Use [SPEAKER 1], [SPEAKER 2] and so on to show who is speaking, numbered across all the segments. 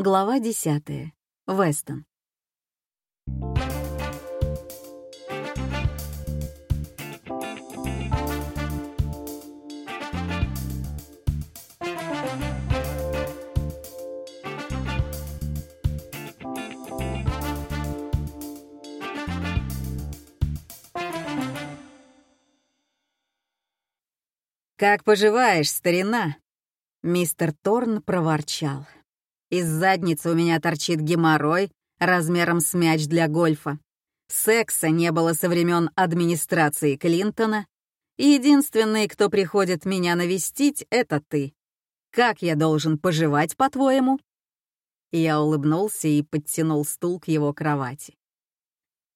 [SPEAKER 1] Глава 10. Вестон.
[SPEAKER 2] «Как поживаешь, старина?» Мистер Торн проворчал. Из задницы у меня торчит геморрой размером с мяч для гольфа. Секса не было со времен администрации Клинтона. И единственный, кто приходит меня навестить, это ты. Как я должен поживать, по-твоему?» Я улыбнулся и подтянул стул к его кровати.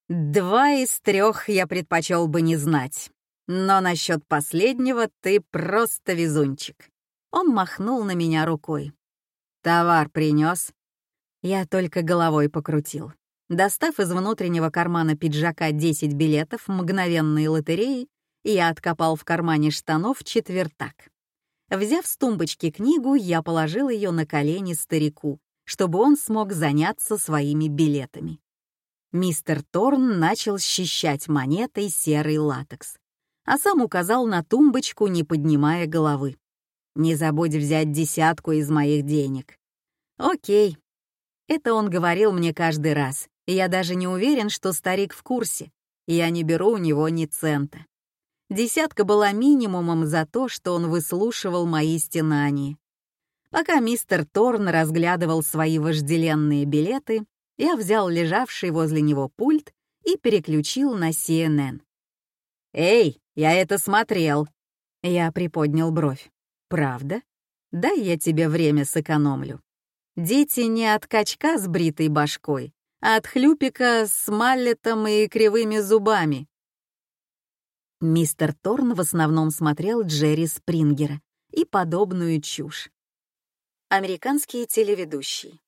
[SPEAKER 2] «Два из трех я предпочел бы не знать. Но насчет последнего ты просто везунчик». Он махнул на меня рукой. «Товар принес. Я только головой покрутил. Достав из внутреннего кармана пиджака 10 билетов мгновенной лотереи, я откопал в кармане штанов четвертак. Взяв с тумбочки книгу, я положил ее на колени старику, чтобы он смог заняться своими билетами. Мистер Торн начал счищать монетой серый латекс, а сам указал на тумбочку, не поднимая головы. Не забудь взять десятку из моих денег. Окей. Это он говорил мне каждый раз, я даже не уверен, что старик в курсе. Я не беру у него ни цента. Десятка была минимумом за то, что он выслушивал мои стенания. Пока мистер Торн разглядывал свои вожделенные билеты, я взял лежавший возле него пульт и переключил на CNN. «Эй, я это смотрел!» Я приподнял бровь. Правда? Дай я тебе время сэкономлю. Дети не от качка с бритой башкой, а от хлюпика с маллетом и кривыми зубами. Мистер Торн в основном смотрел Джерри Спрингера и подобную чушь. Американский телеведущий.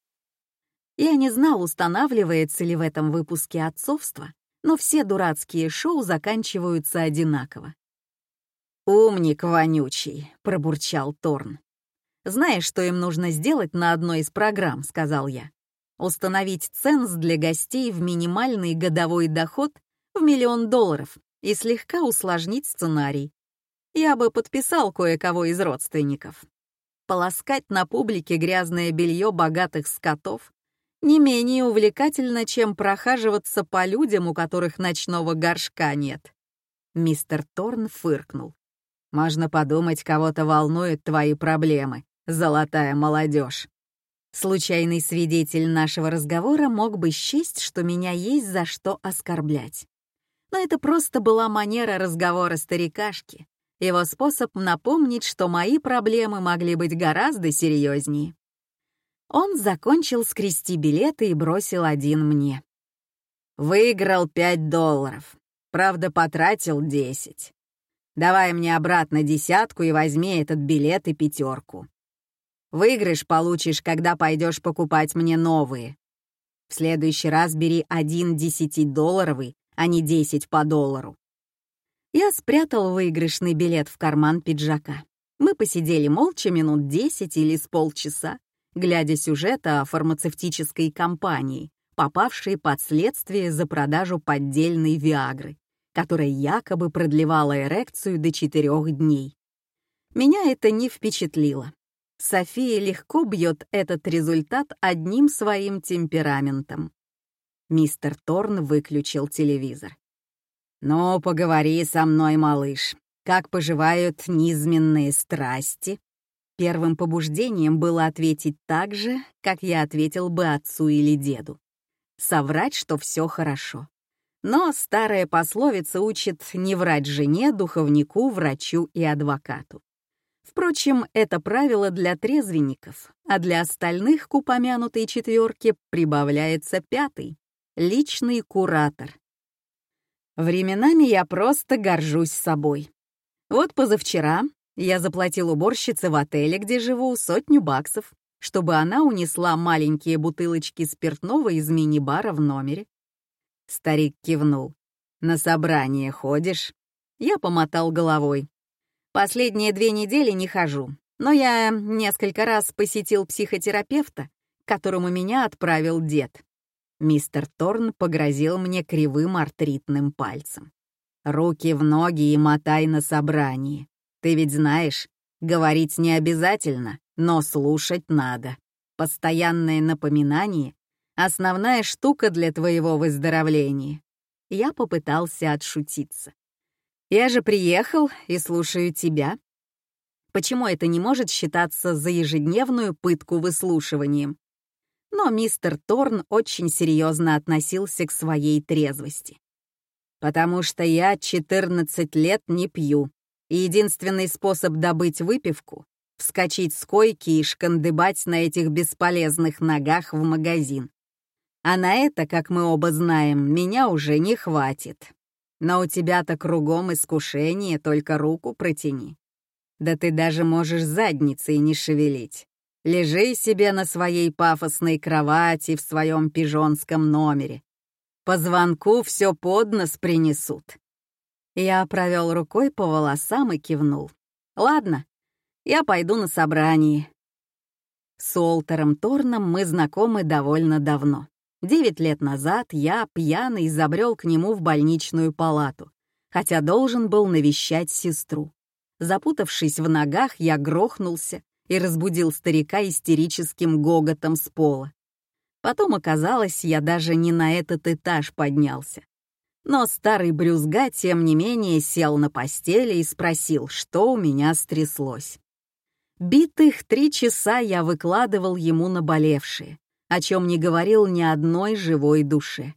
[SPEAKER 2] Я не знал, устанавливается ли в этом выпуске отцовство, но все дурацкие шоу заканчиваются одинаково. «Умник вонючий», — пробурчал Торн. «Знаешь, что им нужно сделать на одной из программ?» — сказал я. «Установить ценз для гостей в минимальный годовой доход в миллион долларов и слегка усложнить сценарий. Я бы подписал кое-кого из родственников. Полоскать на публике грязное белье богатых скотов не менее увлекательно, чем прохаживаться по людям, у которых ночного горшка нет». Мистер Торн фыркнул. Можно подумать, кого-то волнуют твои проблемы, золотая молодежь. Случайный свидетель нашего разговора мог бы счесть, что меня есть за что оскорблять. Но это просто была манера разговора старикашки, его способ напомнить, что мои проблемы могли быть гораздо серьезнее. Он закончил скрести билеты и бросил один мне. Выиграл пять долларов. Правда, потратил десять. Давай мне обратно десятку и возьми этот билет и пятерку. Выигрыш получишь, когда пойдешь покупать мне новые. В следующий раз бери один десятидолларовый, а не десять по доллару. Я спрятал выигрышный билет в карман пиджака. Мы посидели молча минут десять или с полчаса, глядя сюжета о фармацевтической компании, попавшей под следствие за продажу поддельной Виагры которая якобы продлевала эрекцию до четырех дней. Меня это не впечатлило. София легко бьет этот результат одним своим темпераментом. Мистер Торн выключил телевизор. «Ну, поговори со мной, малыш. Как поживают низменные страсти?» Первым побуждением было ответить так же, как я ответил бы отцу или деду. Соврать, что все хорошо. Но старая пословица учит не врать жене, духовнику, врачу и адвокату. Впрочем, это правило для трезвенников, а для остальных к упомянутой четверке прибавляется пятый — личный куратор. Временами я просто горжусь собой. Вот позавчера я заплатил уборщице в отеле, где живу, сотню баксов, чтобы она унесла маленькие бутылочки спиртного из мини-бара в номере. Старик кивнул. «На собрание ходишь?» Я помотал головой. «Последние две недели не хожу, но я несколько раз посетил психотерапевта, которому меня отправил дед. Мистер Торн погрозил мне кривым артритным пальцем. «Руки в ноги и мотай на собрании. Ты ведь знаешь, говорить не обязательно, но слушать надо. Постоянное напоминание — основная штука для твоего выздоровления». Я попытался отшутиться. «Я же приехал и слушаю тебя. Почему это не может считаться за ежедневную пытку выслушиванием?» Но мистер Торн очень серьезно относился к своей трезвости. «Потому что я 14 лет не пью, и единственный способ добыть выпивку — вскочить с койки и шкандыбать на этих бесполезных ногах в магазин. А на это, как мы оба знаем, меня уже не хватит. Но у тебя-то кругом искушение, только руку протяни. Да ты даже можешь задницей не шевелить. Лежи себе на своей пафосной кровати в своем пижонском номере. По звонку все под нос принесут. Я провел рукой по волосам и кивнул. «Ладно, я пойду на собрание». С Уолтером Торном мы знакомы довольно давно. Девять лет назад я, пьяный, забрел к нему в больничную палату, хотя должен был навещать сестру. Запутавшись в ногах, я грохнулся и разбудил старика истерическим гоготом с пола. Потом оказалось, я даже не на этот этаж поднялся. Но старый брюзга, тем не менее, сел на постели и спросил, что у меня стряслось. Битых три часа я выкладывал ему наболевшие, о чем не говорил ни одной живой душе.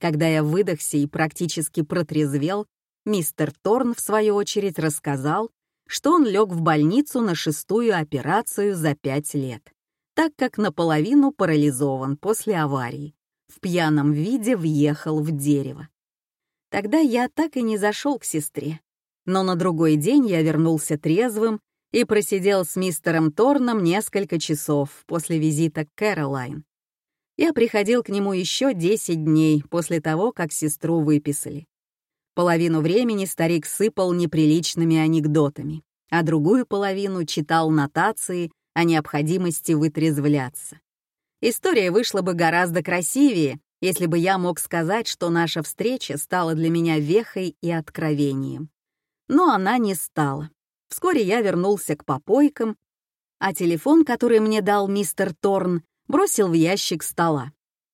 [SPEAKER 2] Когда я выдохся и практически протрезвел, мистер Торн, в свою очередь, рассказал, что он лег в больницу на шестую операцию за пять лет, так как наполовину парализован после аварии. В пьяном виде въехал в дерево. Тогда я так и не зашел к сестре. Но на другой день я вернулся трезвым и просидел с мистером Торном несколько часов после визита к Кэролайн. Я приходил к нему еще 10 дней после того, как сестру выписали. Половину времени старик сыпал неприличными анекдотами, а другую половину читал нотации о необходимости вытрезвляться. История вышла бы гораздо красивее, если бы я мог сказать, что наша встреча стала для меня вехой и откровением. Но она не стала. Вскоре я вернулся к попойкам, а телефон, который мне дал мистер Торн, бросил в ящик стола.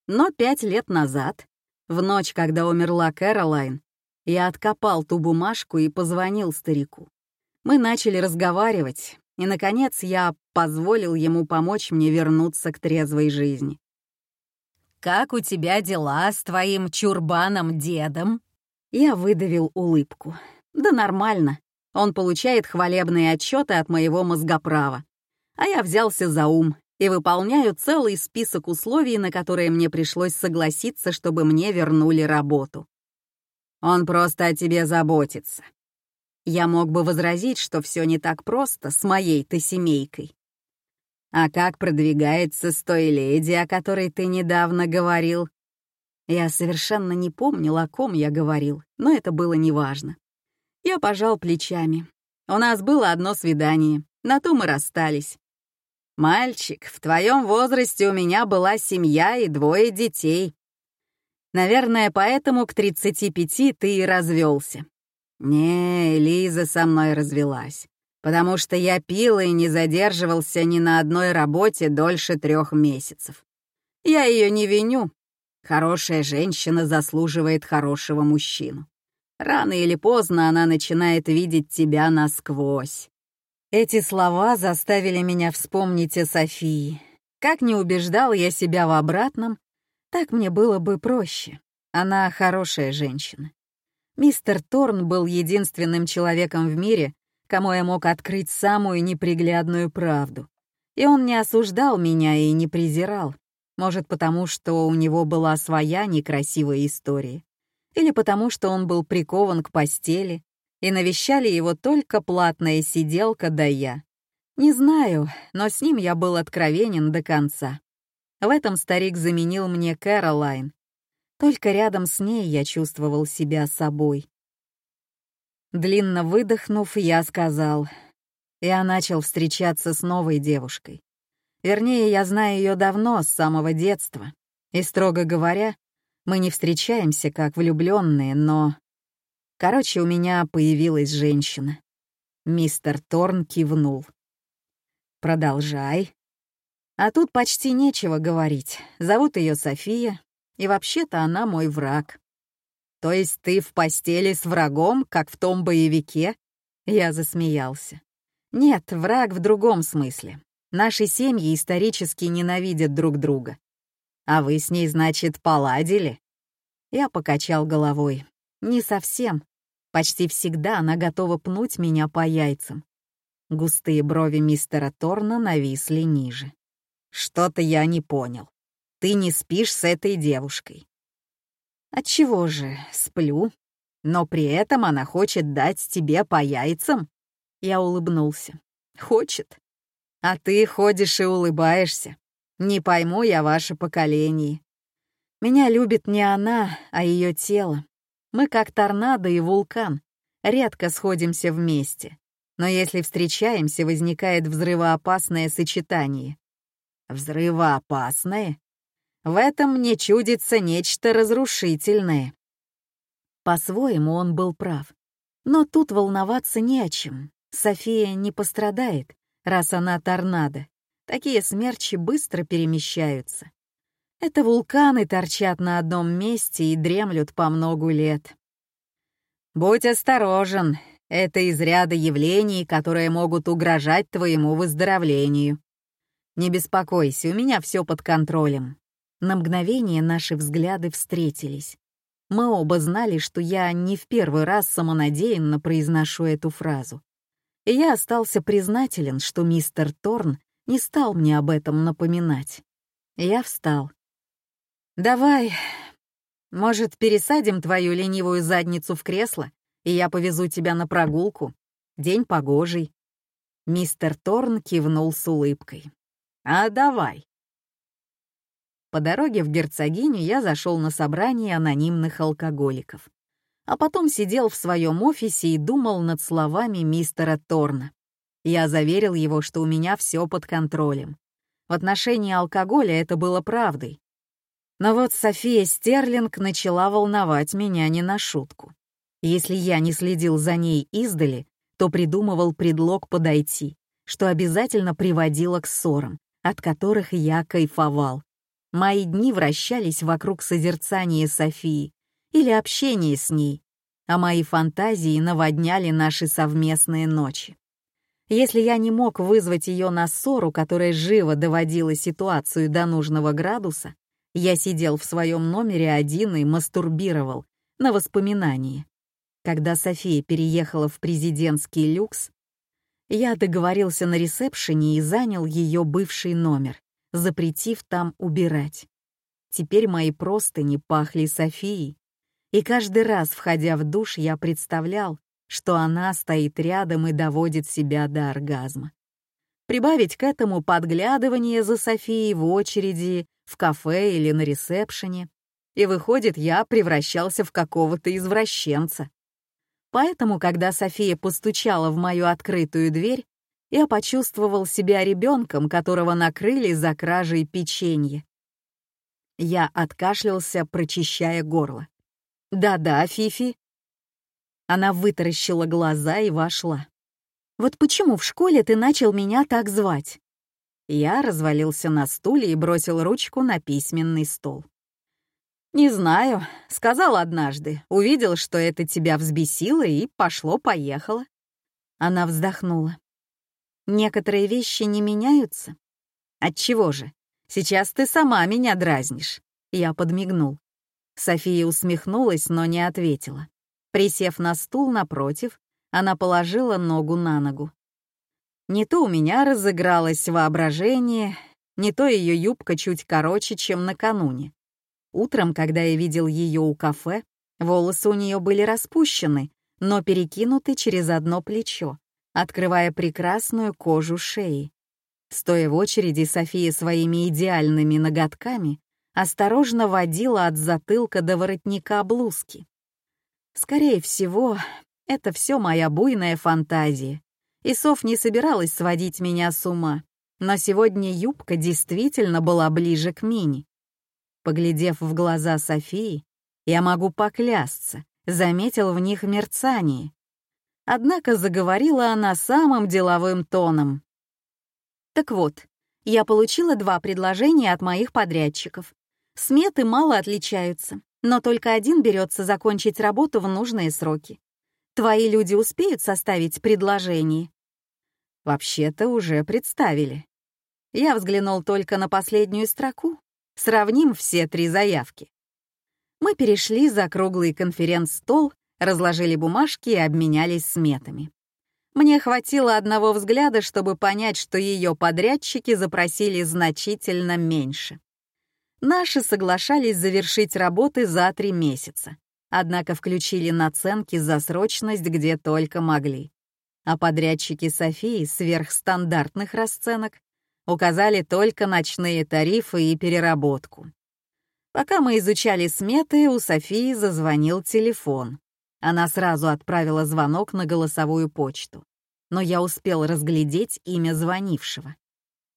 [SPEAKER 2] Но пять лет назад, в ночь, когда умерла Кэролайн, я откопал ту бумажку и позвонил старику. Мы начали разговаривать, и, наконец, я позволил ему помочь мне вернуться к трезвой жизни. «Как у тебя дела с твоим чурбаном-дедом?» Я выдавил улыбку. «Да нормально. Он получает хвалебные отчеты от моего мозгоправа. А я взялся за ум и выполняю целый список условий, на которые мне пришлось согласиться, чтобы мне вернули работу. Он просто о тебе заботится. Я мог бы возразить, что все не так просто с моей-то семейкой. А как продвигается с той леди, о которой ты недавно говорил? Я совершенно не помнил, о ком я говорил, но это было неважно. Я пожал плечами. У нас было одно свидание, на то мы расстались. «Мальчик, в твоем возрасте у меня была семья и двое детей. Наверное, поэтому к 35 ты и развелся. Не, Лиза со мной развелась потому что я пил и не задерживался ни на одной работе дольше трех месяцев. Я ее не виню. Хорошая женщина заслуживает хорошего мужчину. Рано или поздно она начинает видеть тебя насквозь. Эти слова заставили меня вспомнить о Софии. Как не убеждал я себя в обратном, так мне было бы проще. Она хорошая женщина. Мистер Торн был единственным человеком в мире, кому я мог открыть самую неприглядную правду. И он не осуждал меня и не презирал. Может, потому что у него была своя некрасивая история. Или потому что он был прикован к постели, и навещали его только платная сиделка да я. Не знаю, но с ним я был откровенен до конца. В этом старик заменил мне Кэролайн. Только рядом с ней я чувствовал себя собой. Длинно выдохнув, я сказал. Я начал встречаться с новой девушкой. Вернее, я знаю ее давно, с самого детства. И, строго говоря, мы не встречаемся как влюбленные, но... Короче, у меня появилась женщина. Мистер Торн кивнул. «Продолжай». А тут почти нечего говорить. Зовут ее София, и вообще-то она мой враг. То есть ты в постели с врагом, как в том боевике? Я засмеялся. Нет, враг в другом смысле. Наши семьи исторически ненавидят друг друга. А вы с ней, значит, поладили? Я покачал головой. Не совсем. Почти всегда она готова пнуть меня по яйцам. Густые брови мистера Торна нависли ниже. «Что-то я не понял. Ты не спишь с этой девушкой». «Отчего же, сплю. Но при этом она хочет дать тебе по яйцам?» Я улыбнулся. «Хочет. А ты ходишь и улыбаешься. Не пойму я ваше поколение. Меня любит не она, а ее тело. Мы как торнадо и вулкан. Редко сходимся вместе. Но если встречаемся, возникает взрывоопасное сочетание. Взрывоопасное? В этом мне чудится нечто разрушительное. По-своему он был прав. Но тут волноваться не о чем. София не пострадает, раз она торнадо. Такие смерчи быстро перемещаются. Это вулканы торчат на одном месте и дремлют по многу лет. Будь осторожен, это из ряда явлений, которые могут угрожать твоему выздоровлению. Не беспокойся, у меня все под контролем. На мгновение наши взгляды встретились. Мы оба знали, что я не в первый раз самонадеянно произношу эту фразу. И я остался признателен, что мистер Торн не стал мне об этом напоминать. Я встал. «Давай, может, пересадим твою ленивую задницу в кресло? и я повезу тебя на прогулку. День погожий». Мистер Торн кивнул с улыбкой. «А давай». По дороге в герцогиню я зашел на собрание анонимных алкоголиков, а потом сидел в своем офисе и думал над словами мистера Торна. Я заверил его, что у меня все под контролем. В отношении алкоголя это было правдой. Но вот София Стерлинг начала волновать меня не на шутку. Если я не следил за ней издали, то придумывал предлог подойти, что обязательно приводило к ссорам, от которых я кайфовал. Мои дни вращались вокруг созерцания Софии или общения с ней, а мои фантазии наводняли наши совместные ночи. Если я не мог вызвать ее на ссору, которая живо доводила ситуацию до нужного градуса, я сидел в своем номере один и мастурбировал на воспоминания. Когда София переехала в президентский люкс, я договорился на ресепшене и занял ее бывший номер, запретив там убирать. Теперь мои простыни пахли Софией, и каждый раз, входя в душ, я представлял, что она стоит рядом и доводит себя до оргазма. Прибавить к этому подглядывание за Софией в очереди, в кафе или на ресепшене, и выходит, я превращался в какого-то извращенца. Поэтому, когда София постучала в мою открытую дверь, я почувствовал себя ребенком, которого накрыли за кражей печенья. Я откашлялся, прочищая горло. «Да-да, Фифи». Она вытаращила глаза и вошла. «Вот почему в школе ты начал меня так звать?» Я развалился на стуле и бросил ручку на письменный стол. «Не знаю», — сказал однажды. Увидел, что это тебя взбесило, и пошло-поехало. Она вздохнула. «Некоторые вещи не меняются?» «Отчего же? Сейчас ты сама меня дразнишь». Я подмигнул. София усмехнулась, но не ответила. Присев на стул напротив, она положила ногу на ногу. Не то у меня разыгралось воображение, не то ее юбка чуть короче, чем накануне. Утром, когда я видел ее у кафе, волосы у нее были распущены, но перекинуты через одно плечо, открывая прекрасную кожу шеи. Стоя в очереди, София своими идеальными ноготками осторожно водила от затылка до воротника блузки. Скорее всего, это все моя буйная фантазия, и Соф не собиралась сводить меня с ума. но сегодня юбка действительно была ближе к мини. Поглядев в глаза Софии, я могу поклясться, заметил в них мерцание. Однако заговорила она самым деловым тоном. Так вот, я получила два предложения от моих подрядчиков. Сметы мало отличаются, но только один берется закончить работу в нужные сроки. Твои люди успеют составить предложение? Вообще-то уже представили. Я взглянул только на последнюю строку. Сравним все три заявки. Мы перешли за круглый конференц-стол, разложили бумажки и обменялись сметами. Мне хватило одного взгляда, чтобы понять, что ее подрядчики запросили значительно меньше. Наши соглашались завершить работы за три месяца, однако включили наценки за срочность где только могли а подрядчики Софии сверхстандартных расценок указали только ночные тарифы и переработку. Пока мы изучали сметы, у Софии зазвонил телефон. Она сразу отправила звонок на голосовую почту, но я успел разглядеть имя звонившего.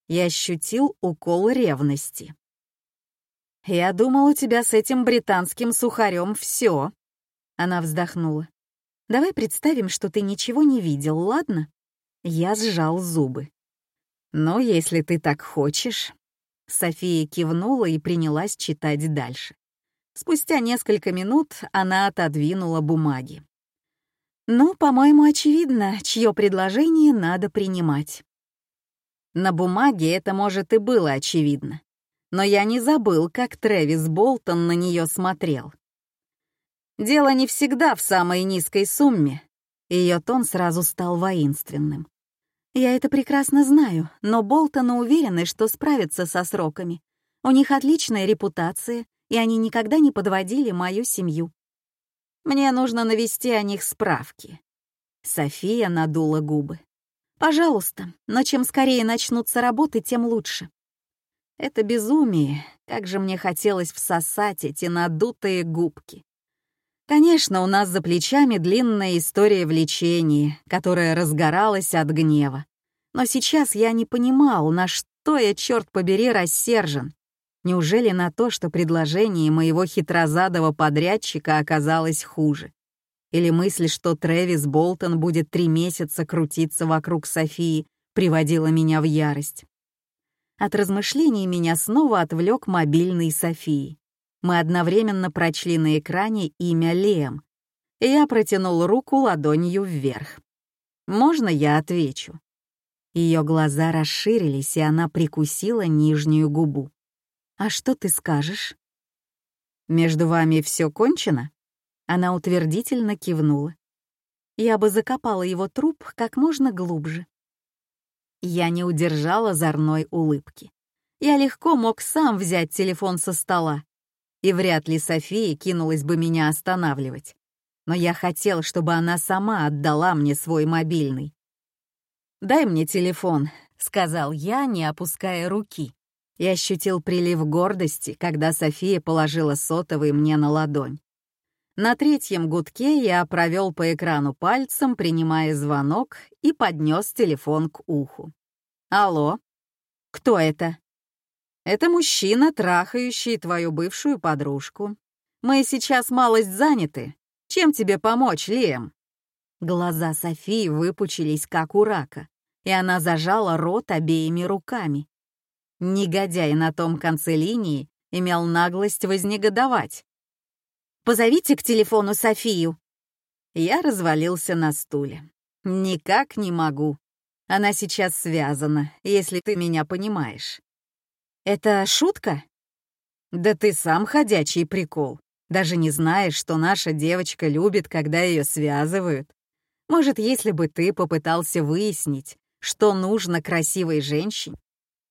[SPEAKER 2] Я ощутил укол ревности. «Я думал, у тебя с этим британским сухарем все. Она вздохнула. Давай представим, что ты ничего не видел, ладно?» Я сжал зубы. «Ну, если ты так хочешь». София кивнула и принялась читать дальше. Спустя несколько минут она отодвинула бумаги. «Ну, по-моему, очевидно, чье предложение надо принимать». На бумаге это, может, и было очевидно. Но я не забыл, как Трэвис Болтон на нее смотрел. Дело не всегда в самой низкой сумме. Ее тон сразу стал воинственным. Я это прекрасно знаю, но Болтоны уверены, что справятся со сроками. У них отличная репутация, и они никогда не подводили мою семью. Мне нужно навести о них справки. София надула губы. Пожалуйста, но чем скорее начнутся работы, тем лучше. Это безумие, как же мне хотелось всосать эти надутые губки. Конечно, у нас за плечами длинная история влечения, которая разгоралась от гнева. Но сейчас я не понимал, на что я, черт побери, рассержен. Неужели на то, что предложение моего хитрозадого подрядчика оказалось хуже? Или мысль, что Трэвис Болтон будет три месяца крутиться вокруг Софии, приводила меня в ярость? От размышлений меня снова отвлек мобильный Софии. Мы одновременно прочли на экране имя Лем. Я протянул руку ладонью вверх. «Можно я отвечу?» Ее глаза расширились, и она прикусила нижнюю губу. «А что ты скажешь?» «Между вами все кончено?» Она утвердительно кивнула. Я бы закопала его труп как можно глубже. Я не удержала озорной улыбки. Я легко мог сам взять телефон со стола и вряд ли София кинулась бы меня останавливать. Но я хотел, чтобы она сама отдала мне свой мобильный. «Дай мне телефон», — сказал я, не опуская руки. И ощутил прилив гордости, когда София положила сотовый мне на ладонь. На третьем гудке я провел по экрану пальцем, принимая звонок, и поднес телефон к уху. «Алло? Кто это?» Это мужчина, трахающий твою бывшую подружку. Мы сейчас малость заняты. Чем тебе помочь, Лем?» Глаза Софии выпучились, как у рака, и она зажала рот обеими руками. Негодяй на том конце линии имел наглость вознегодовать. «Позовите к телефону Софию». Я развалился на стуле. «Никак не могу. Она сейчас связана, если ты меня понимаешь. Это шутка? Да ты сам ходячий прикол. Даже не знаешь, что наша девочка любит, когда ее связывают. Может, если бы ты попытался выяснить, что нужно красивой женщине,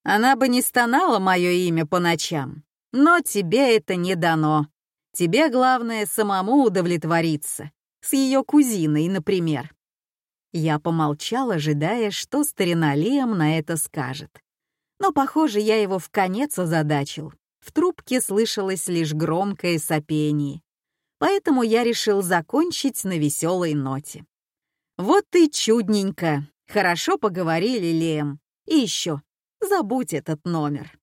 [SPEAKER 2] она бы не стонала мое имя по ночам. Но тебе это не дано. Тебе главное самому удовлетвориться. С ее кузиной, например. Я помолчал, ожидая, что старина Лиам на это скажет. Но, похоже, я его в конец озадачил. В трубке слышалось лишь громкое сопение. Поэтому я решил закончить на веселой ноте. «Вот ты чудненько! Хорошо поговорили, Лем. И еще, Забудь этот номер.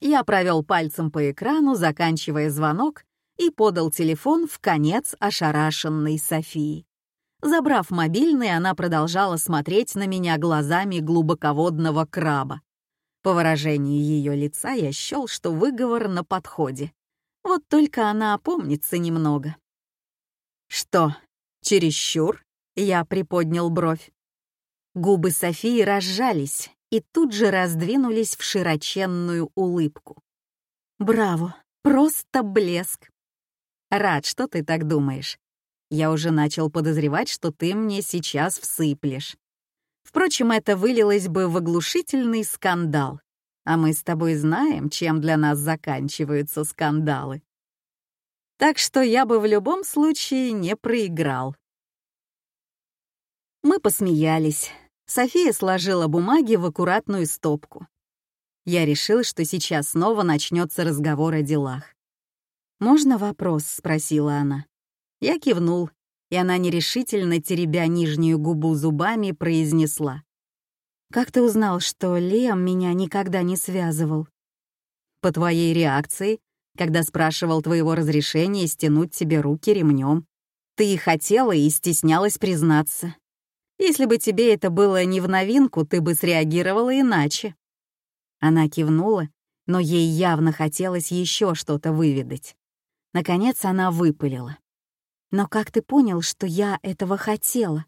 [SPEAKER 2] Я провел пальцем по экрану, заканчивая звонок, и подал телефон в конец ошарашенной Софии. Забрав мобильный, она продолжала смотреть на меня глазами глубоководного краба. По выражению ее лица я счел, что выговор на подходе. Вот только она опомнится немного. «Что, чересчур?» — я приподнял бровь. Губы Софии разжались и тут же раздвинулись в широченную улыбку. «Браво! Просто блеск!» «Рад, что ты так думаешь. Я уже начал подозревать, что ты мне сейчас всыплешь. Впрочем, это вылилось бы в оглушительный скандал. А мы с тобой знаем, чем для нас заканчиваются скандалы. Так что я бы в любом случае не проиграл. Мы посмеялись. София сложила бумаги в аккуратную стопку. Я решил, что сейчас снова начнется разговор о делах. «Можно вопрос?» — спросила она. Я кивнул, и она нерешительно, теребя нижнюю губу зубами, произнесла. «Как ты узнал, что Лем меня никогда не связывал?» «По твоей реакции, когда спрашивал твоего разрешения стянуть тебе руки ремнем. Ты и хотела, и стеснялась признаться. Если бы тебе это было не в новинку, ты бы среагировала иначе». Она кивнула, но ей явно хотелось еще что-то выведать. Наконец она выпалила. Но как ты понял, что я этого хотела?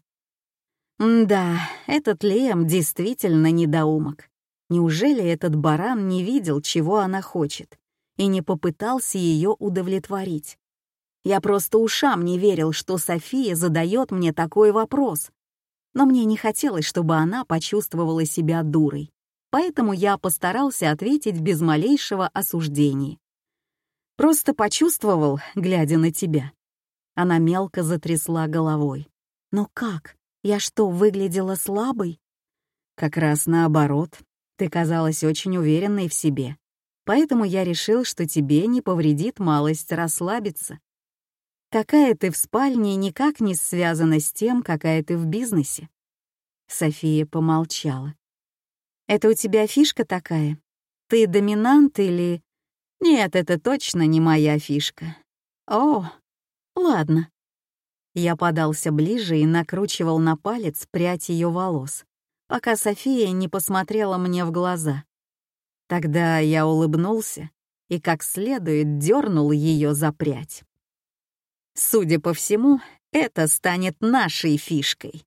[SPEAKER 2] да, этот Лем действительно недоумок. Неужели этот баран не видел, чего она хочет, и не попытался ее удовлетворить? Я просто ушам не верил, что София задает мне такой вопрос. Но мне не хотелось, чтобы она почувствовала себя дурой, поэтому я постарался ответить без малейшего осуждения. Просто почувствовал, глядя на тебя, она мелко затрясла головой. «Но как? Я что, выглядела слабой?» «Как раз наоборот. Ты казалась очень уверенной в себе. Поэтому я решил, что тебе не повредит малость расслабиться. Какая ты в спальне никак не связана с тем, какая ты в бизнесе». София помолчала. «Это у тебя фишка такая? Ты доминант или...» «Нет, это точно не моя фишка». «О, Ладно. Я подался ближе и накручивал на палец прядь ее волос, пока София не посмотрела мне в глаза. Тогда я улыбнулся и как следует дернул ее за прядь. Судя по всему, это станет нашей фишкой.